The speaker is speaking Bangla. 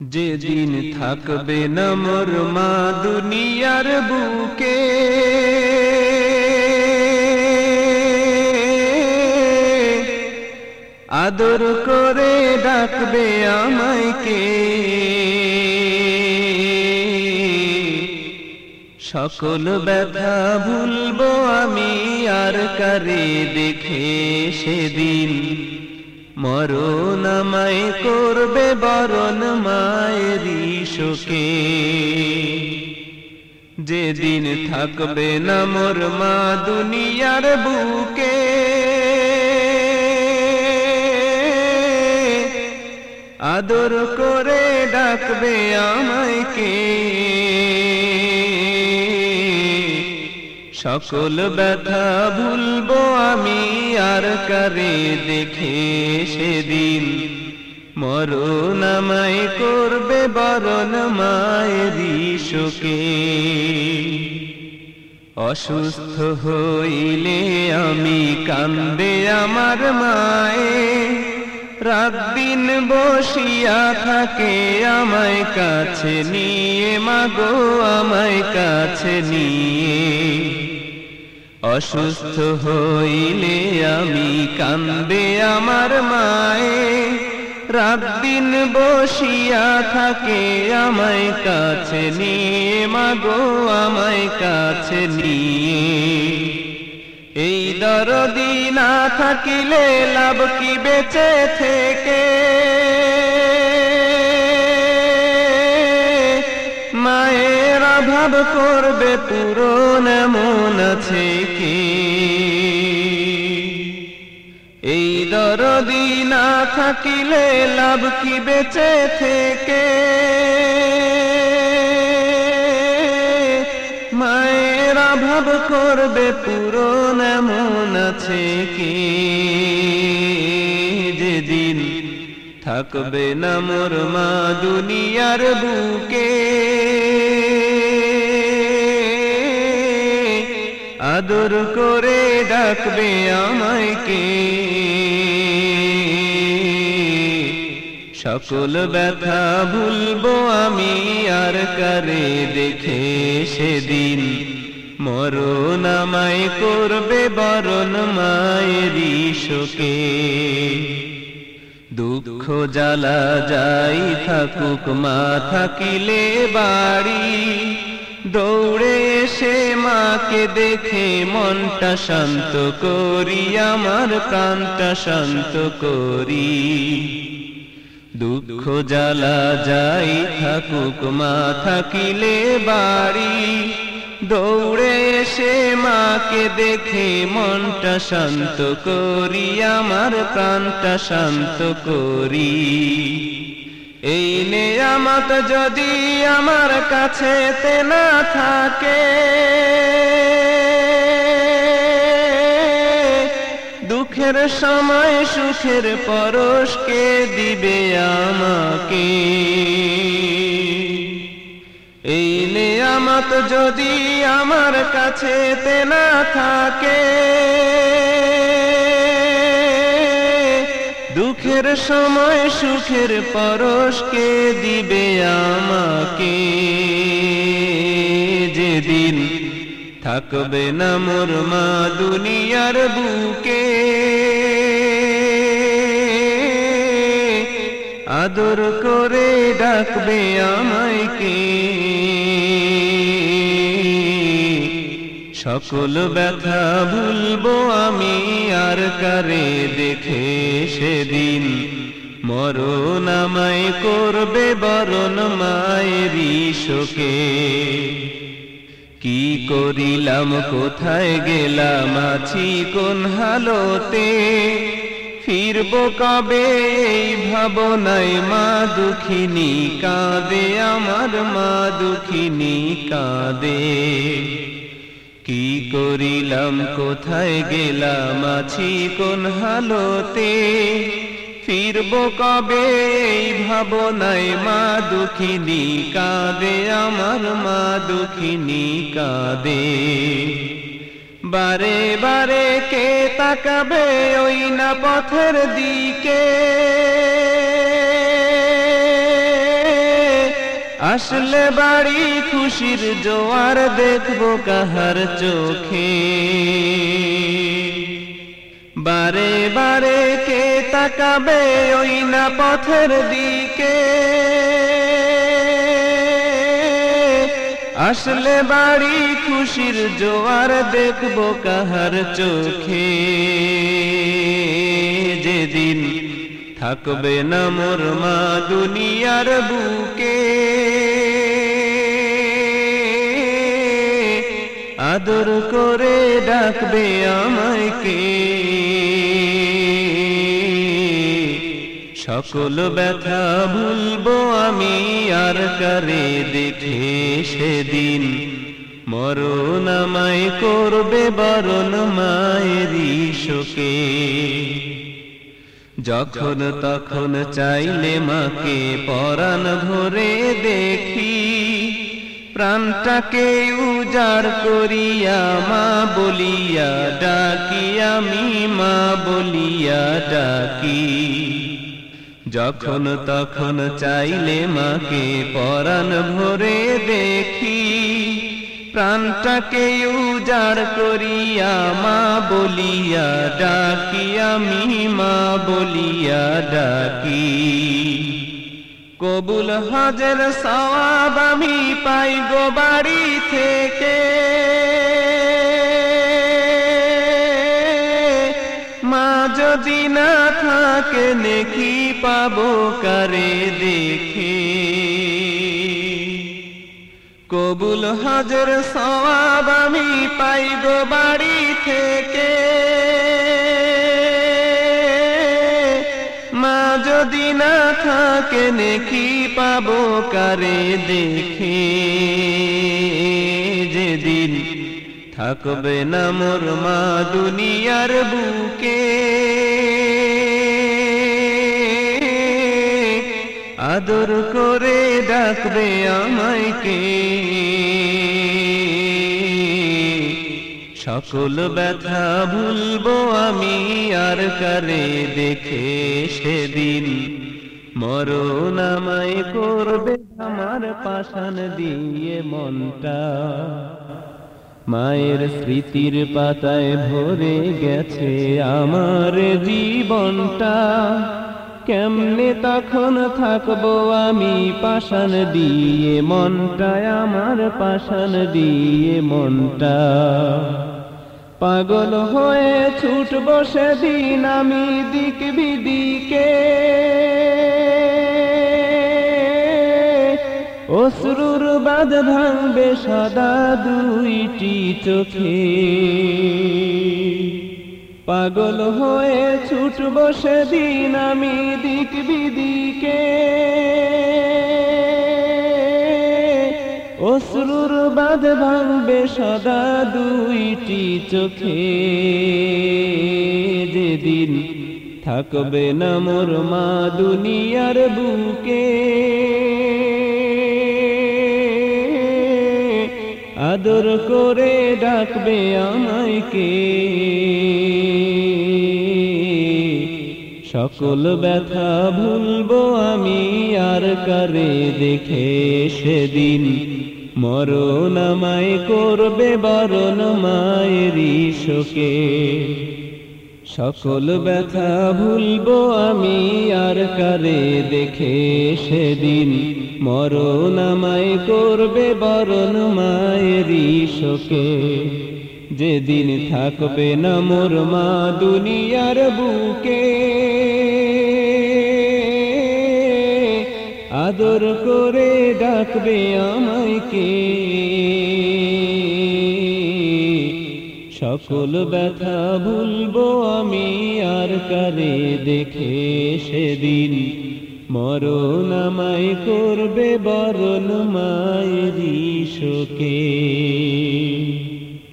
যেদিন থাকবে না মোর মা দুনিয়ার বুকে। আদর করে ডাকবে আমায় কে। সকল ব্যথা ভুলবো আমি আর কারে দেখে সেদিন। মরণ আমায় করবে বরণ মায়েরই শোকে। যেদিন থাকবে না মোর মা দুনিয়ার বুকে, আদর করে ডাকবে আমায় কে। সকল ব্যথা ভুলবো আমি আর কারে দেখে সেদিন মরণ আমায় করবে, বরণ মায়েরই শোকে। অসুস্থ হইলে আমি কান্দে আমার মায়ে। রাত দিন বসিয়া থাকে আমায় কাছে নিয়ে মাগো আমায় কাছে নিয়ে। অসুস্থ হইলে আমি কান্দে আমার মায়ে। রাত দিন বসিয়া থাকে আমায় কাছে নিয়ে, মাগো আমায় কাছে নিয়ে। এই দরদি না থাকিলে লাভ কি বেঁচে থেকে? মায়ের অভাব করবে, পূরণ মন আছে কি? এই দরদি না থাকিলে লাভ কি বেঁচে থেকে? মায়ের অভাব করবে, পূরণ মন আছে কি? যেদিন থাকবে না মোর মা দুনিয়ার বুকে। আদর করে ডাকবে আমায় কে? সকল ব্যথা ভুলবো আমি আর কারে দেখে সেদিন? মরণ আমায় করবে বরণ মায়েরই শোকে। দুঃখ জ্বালা যাই থাকুক মা থাকিলে বাড়ি। দৌড়ে এসে মাকে দেখে মনটা শান্ত করি, আমার প্রাণটা শান্ত করি। দুঃখ জ্বালা যাই থাকুক মা থাকিলে বাড়ি। দৌড়ে এসে মাকে দেখে মনটা শান্ত করি, আমার প্রাণটা শান্ত করি। এই নেয়ামত যদি আমার কাছে তে না থাকে, দুঃখের সময় সুখের পরশকে দিবে আমাকে? এই নেয়ামত যদি আমার কাছে তে না থাকে। দুঃখের সময় সুখের পরশকে দিবে আমাকে? যেদিন থাকবে না মোর মা দুনিয়ার বুকে। আদর করে ডাকবে আমায় কে? সকল ব্যথা ভুলবো আমি, আর কারে দেখে সেদিন? মরণ করবে, বরণ মায়েরই শোকে। কি করিলাম, কোথায় গেলাম, আছি কোন হালতে? ফিরব কবে, এই ভাবনায় মা দুঃখিনী কাঁদে, আমার মা দুঃখিনী কাঁদে। কি করিলাম? কোথায় গেলাম? আছি কোন হালতে? ফিরব কবে? এই ভাবনায় মা দুঃখিনী কাঁদে, আমার মা দুঃখিনী কাঁদে। বারে বারে কে তাকাবে ওই না পথের দিকে? আসলে বাড়ি খুশির জোয়ার দেখব কাহার চোখে। বারে বারে কে তাকাবে ওই না পথের দিকে? আসলে বাড়ি খুশির জোয়ার দেখব কাহার চোখে। যেদিন থাকবে না মোর মা দুনিয়ার বুকে আদর করে ডাকবে আমায় কে? সকল ব্যথা ভুলবো আমি আর কারে দেখে সেদিন? মরণ আমায় করবে বরণ মায়েরই শোকে। যখন তখন চাইলে মাকে পরাণ ভরে দেখি। প্রাণটাকে উজাড় করিয়া মা বলিয়া ডাকি, আমি মা বলিয়া ডাকি। যখন তখন চাইলে মাকে পরাণ ভরে দেখি, প্রাণটাকে উজাড় করিয়া মা বলিয়া ডাকি, আমি মা বলিয়া ডাকি। কবুল হাজের সওয়াব আমি পাই গো বাড়ি থেকে। মা যদি না থাকে নেকি পাবো কারে দেখে। কবুল হাজর সওয়াব আমি পাই গো বাড়ি থেকে। যদি না থাকে নেকি পাবো কারে দেখে। যেদিন থাকবে না মোর মা দুনিয়ার বুকে। আদর করে ডাকবে আমায় কে। সকল ব্যথা ভুলবো আমি আর কারে দেখে সেদিন। মরণ করবে আমার পাশান দিয়ে মনটা। মায়ের স্মৃতির পাতায় ভরে গেছে আমার জীবনটা। কেমনে তখন থাকব আমি পাশান দিয়ে? মনটায় আমার পাশান দিয়ে, মনটা। পাগল হয়ে ছুটব সেদিন আমি দিক বিদিকে। অশ্রুর বাদ ভাঙবে সদা দুইটি চোখে। পাগল হয়ে ছুটব সেদিন আমি দিক বিদিকে। অশ্রুর বাদ ভাঙবে সদা দুইটি চোখে। যেদিন থাকবে না মোর মা দুনিয়ার বুকে। আদর করে ডাকবে আমায় কে? সকল ব্যথা ভুলবো আমি আর কারে দেখে সেদিন? মরণ আমায় করবে, বরণ মায়েরই শোকে। সকল ব্যথা ভুলবো আমি, আর কারে দেখে সেদিন? মরণ আমায় করবে, বরণ মায়েরই শোকে। যেদিন থাকবে না মোর মা দুনিয়ার বুকে। আদর করে ডাকবে আমায় কে? সকল ব্যথা ভুলবো আমি আর কারে দেখে সেদিন? মরণ আমায় করবে বরণ মায়ের শোকে।